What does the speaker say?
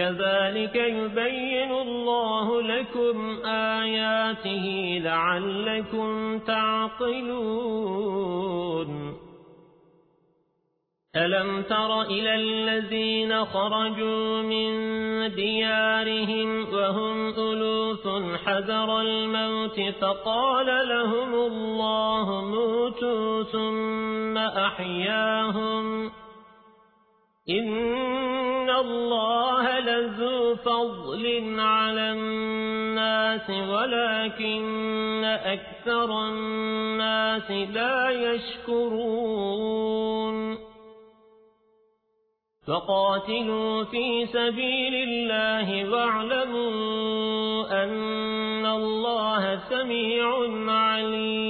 كذلك يبين الله لكم آياته لعلكم تعقلون. ألم تر إلى الذين خرجوا من ديارهم وهم ألوث حذر الموت فقال لهم الله موتوا ثم أحياهم. إن الله لذو فضل على الناس ولكن أكثر الناس لا يشكرون. فقاتلوا في سبيل الله واعلموا أن الله سميع عليم.